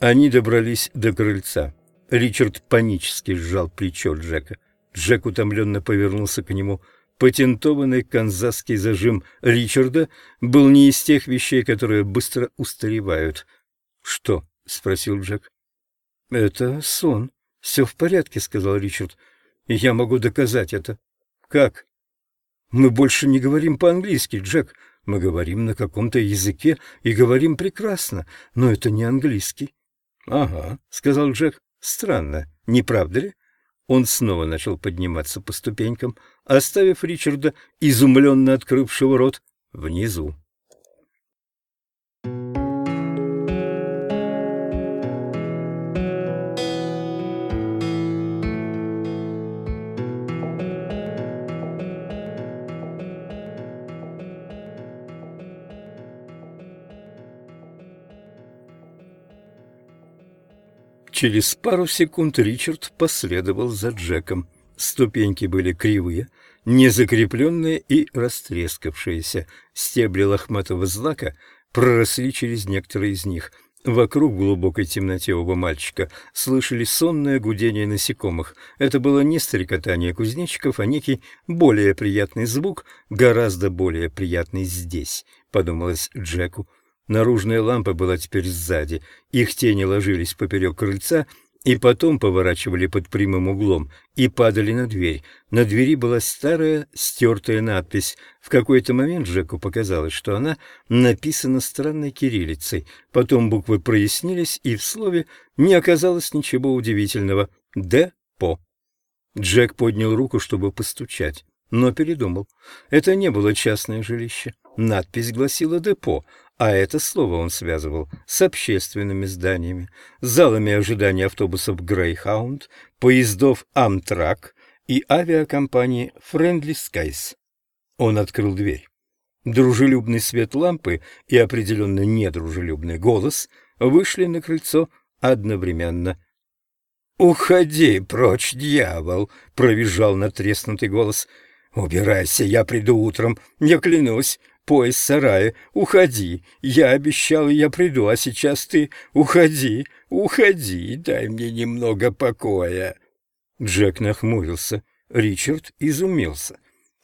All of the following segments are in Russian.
Они добрались до крыльца. Ричард панически сжал плечо Джека. Джек утомленно повернулся к нему. Патентованный канзасский зажим Ричарда был не из тех вещей, которые быстро устаревают. «Что?» — спросил Джек. «Это сон. Все в порядке», — сказал Ричард. «И я могу доказать это». «Как?» «Мы больше не говорим по-английски, Джек. Мы говорим на каком-то языке и говорим прекрасно, но это не английский». «Ага», — сказал Джек. «Странно, не правда ли?» Он снова начал подниматься по ступенькам, оставив Ричарда, изумленно открывшего рот, внизу. Через пару секунд Ричард последовал за Джеком. Ступеньки были кривые, незакрепленные и растрескавшиеся. Стебли лохматого злака проросли через некоторые из них. Вокруг глубокой темноте оба мальчика слышали сонное гудение насекомых. Это было не стрекотание кузнечиков, а некий более приятный звук, гораздо более приятный здесь, подумалось Джеку. Наружная лампа была теперь сзади. Их тени ложились поперек крыльца и потом поворачивали под прямым углом и падали на дверь. На двери была старая стертая надпись. В какой-то момент Джеку показалось, что она написана странной кириллицей. Потом буквы прояснились, и в слове не оказалось ничего удивительного. «Депо». Джек поднял руку, чтобы постучать, но передумал. Это не было частное жилище. Надпись гласила «Депо», а это слово он связывал с общественными зданиями, залами ожидания автобусов «Грейхаунд», поездов «Амтрак» и авиакомпании «Френдли Скайс». Он открыл дверь. Дружелюбный свет лампы и определенно недружелюбный голос вышли на крыльцо одновременно. «Уходи прочь, дьявол!» — провизжал натреснутый голос. «Убирайся, я приду утром, я клянусь, поезд сарая. Уходи. Я обещал, я приду, а сейчас ты уходи, уходи, дай мне немного покоя. Джек нахмурился. Ричард изумился.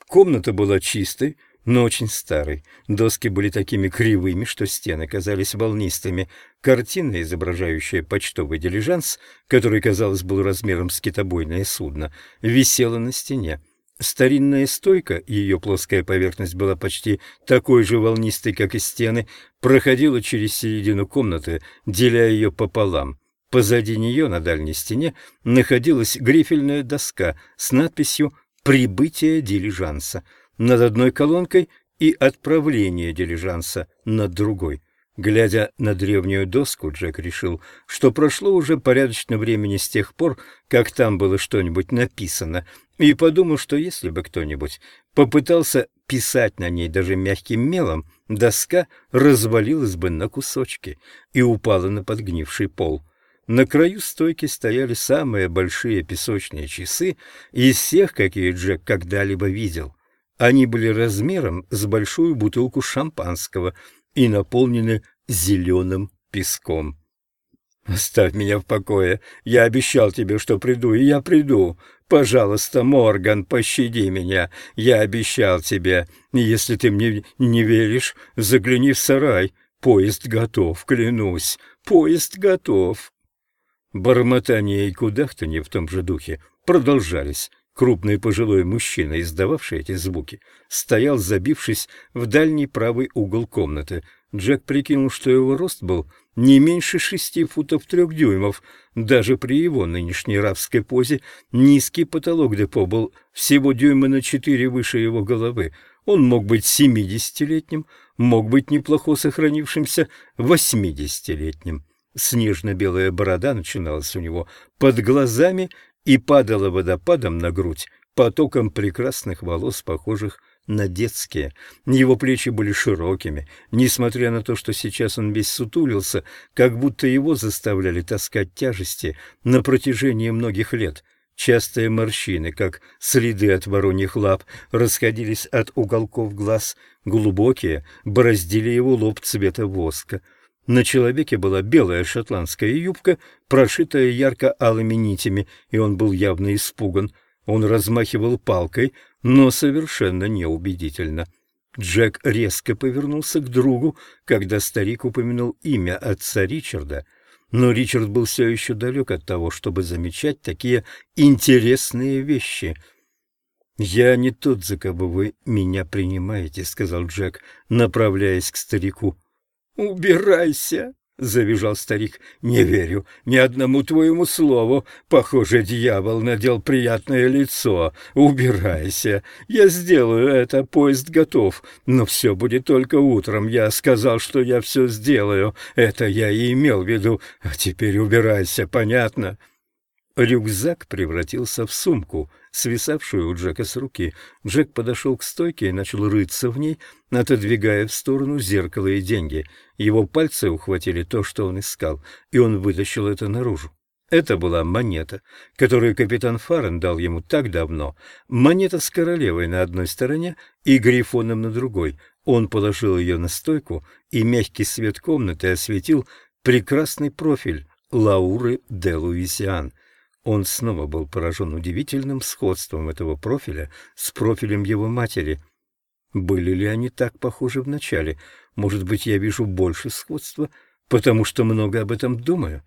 Комната была чистой, но очень старой. Доски были такими кривыми, что стены казались волнистыми. Картина, изображающая почтовый дилижанс, который, казалось, был размером с китобойное судно, висела на стене. Старинная стойка, ее плоская поверхность была почти такой же волнистой, как и стены, проходила через середину комнаты, деля ее пополам. Позади нее на дальней стене находилась грифельная доска с надписью «Прибытие дилижанса» над одной колонкой и «Отправление дилижанса» над другой. Глядя на древнюю доску, Джек решил, что прошло уже порядочно времени с тех пор, как там было что-нибудь написано, и подумал, что если бы кто-нибудь попытался писать на ней даже мягким мелом, доска развалилась бы на кусочки и упала на подгнивший пол. На краю стойки стояли самые большие песочные часы из всех, какие Джек когда-либо видел. Они были размером с большую бутылку шампанского — и наполнены зеленым песком. «Оставь меня в покое. Я обещал тебе, что приду, и я приду. Пожалуйста, Морган, пощади меня. Я обещал тебе. Если ты мне не веришь, загляни в сарай. Поезд готов, клянусь. Поезд готов». Бормотание и кудахтанье в том же духе продолжались. Крупный пожилой мужчина, издававший эти звуки, стоял, забившись в дальний правый угол комнаты. Джек прикинул, что его рост был не меньше шести футов трех дюймов. Даже при его нынешней рабской позе низкий потолок депо был всего дюйма на четыре выше его головы. Он мог быть семидесятилетним, мог быть неплохо сохранившимся восьмидесятилетним. Снежно-белая борода начиналась у него под глазами и падала водопадом на грудь потоком прекрасных волос, похожих на детские. Его плечи были широкими, несмотря на то, что сейчас он весь сутулился, как будто его заставляли таскать тяжести на протяжении многих лет. Частые морщины, как следы от вороньих лап, расходились от уголков глаз, глубокие, бороздили его лоб цвета воска — На человеке была белая шотландская юбка, прошитая ярко-алыми нитями, и он был явно испуган. Он размахивал палкой, но совершенно неубедительно. Джек резко повернулся к другу, когда старик упомянул имя отца Ричарда, но Ричард был все еще далек от того, чтобы замечать такие интересные вещи. «Я не тот, за кого вы меня принимаете», — сказал Джек, направляясь к старику. «Убирайся!» — завизжал старик. «Не верю ни одному твоему слову. Похоже, дьявол надел приятное лицо. Убирайся. Я сделаю это, поезд готов. Но все будет только утром. Я сказал, что я все сделаю. Это я и имел в виду. А теперь убирайся, понятно?» Рюкзак превратился в сумку, свисавшую у Джека с руки. Джек подошел к стойке и начал рыться в ней, отодвигая в сторону зеркало и деньги. Его пальцы ухватили то, что он искал, и он вытащил это наружу. Это была монета, которую капитан Фарен дал ему так давно. Монета с королевой на одной стороне и грифоном на другой. Он положил ее на стойку, и мягкий свет комнаты осветил прекрасный профиль Лауры де Луисиан — он снова был поражен удивительным сходством этого профиля с профилем его матери. Были ли они так похожи вначале? Может быть, я вижу больше сходства, потому что много об этом думаю?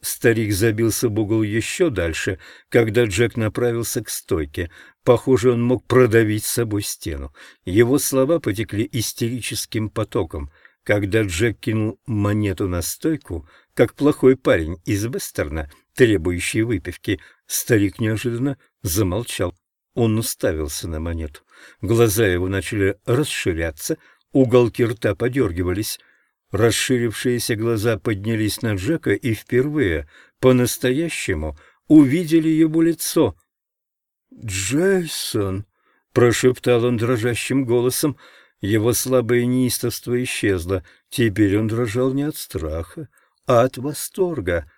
Старик забился в угол еще дальше, когда Джек направился к стойке. Похоже, он мог продавить с собой стену. Его слова потекли истерическим потоком. Когда Джек кинул монету на стойку, как плохой парень из вестерна, требующий выпивки, старик неожиданно замолчал. Он уставился на монету. Глаза его начали расширяться, уголки рта подергивались. Расширившиеся глаза поднялись на Джека и впервые, по-настоящему, увидели его лицо. «Джейсон!» — прошептал он дрожащим голосом. Его слабое неистовство исчезло. Теперь он дрожал не от страха, а от восторга.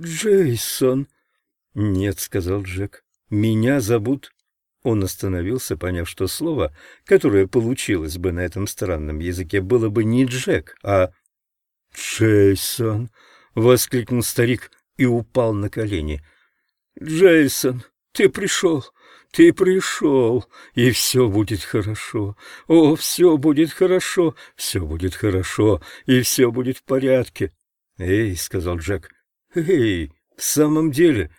«Джейсон!» «Нет», — сказал Джек, — «меня зовут...» Он остановился, поняв, что слово, которое получилось бы на этом странном языке, было бы не Джек, а «Джейсон!» — воскликнул старик и упал на колени. «Джейсон, ты пришел, ты пришел, и все будет хорошо. О, все будет хорошо, все будет хорошо, и все будет в порядке». «Эй», — сказал Джек, «Эй, в самом деле,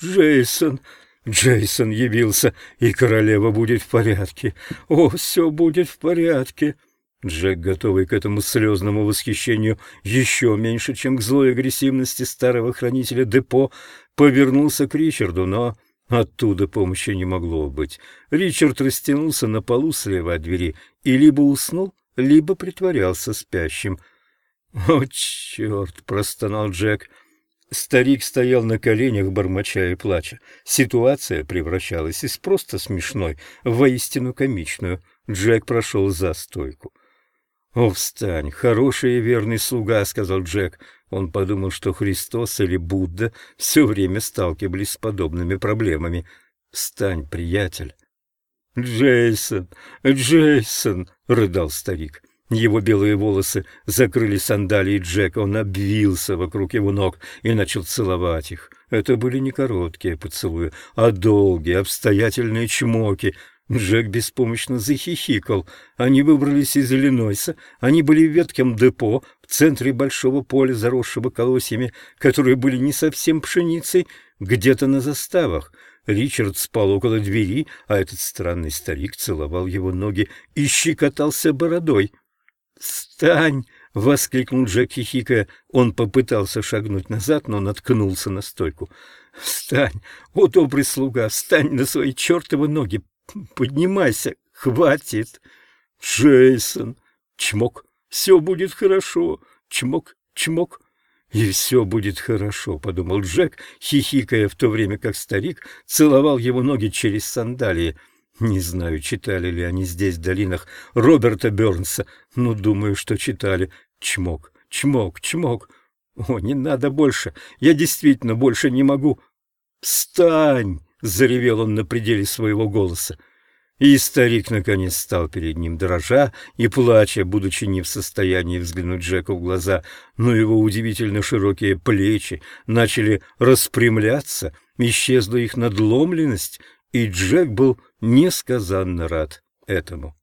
Джейсон...» Джейсон явился, и королева будет в порядке. О, все будет в порядке. Джек, готовый к этому слезному восхищению еще меньше, чем к злой агрессивности старого хранителя депо, повернулся к Ричарду, но оттуда помощи не могло быть. Ричард растянулся на полу слева от двери и либо уснул, либо притворялся спящим. «О, черт!» — простонал Джек — Старик стоял на коленях, бормоча и плача. Ситуация превращалась из просто смешной в воистину комичную. Джек прошел за стойку. «О, встань, хороший и верный слуга», — сказал Джек. Он подумал, что Христос или Будда все время сталкивались с подобными проблемами. «Встань, приятель». «Джейсон, Джейсон», — рыдал старик. Его белые волосы закрыли сандалии Джека, он обвился вокруг его ног и начал целовать их. Это были не короткие поцелуи, а долгие, обстоятельные чмоки. Джек беспомощно захихикал. Они выбрались из Иллинойса, они были в ветком депо, в центре большого поля, заросшего колосьями, которые были не совсем пшеницей, где-то на заставах. Ричард спал около двери, а этот странный старик целовал его ноги и щекотался бородой. «Встань!» — воскликнул Джек, хихикая. Он попытался шагнуть назад, но наткнулся на стойку. «Встань! О, добрый слуга! Встань на свои чертовы ноги! Поднимайся! Хватит!» «Джейсон!» «Чмок! Все будет хорошо! Чмок! Чмок!» «И все будет хорошо», — подумал Джек, хихикая в то время, как старик целовал его ноги через сандалии — не знаю, читали ли они здесь, в долинах, Роберта Бернса, но думаю, что читали. Чмок, чмок, чмок. О, не надо больше, я действительно больше не могу. «Встань!» — заревел он на пределе своего голоса. И старик наконец стал перед ним, дрожа и плача, будучи не в состоянии взглянуть Джеку в глаза, но его удивительно широкие плечи начали распрямляться, исчезла их надломленность, и Джек был несказанно рад этому.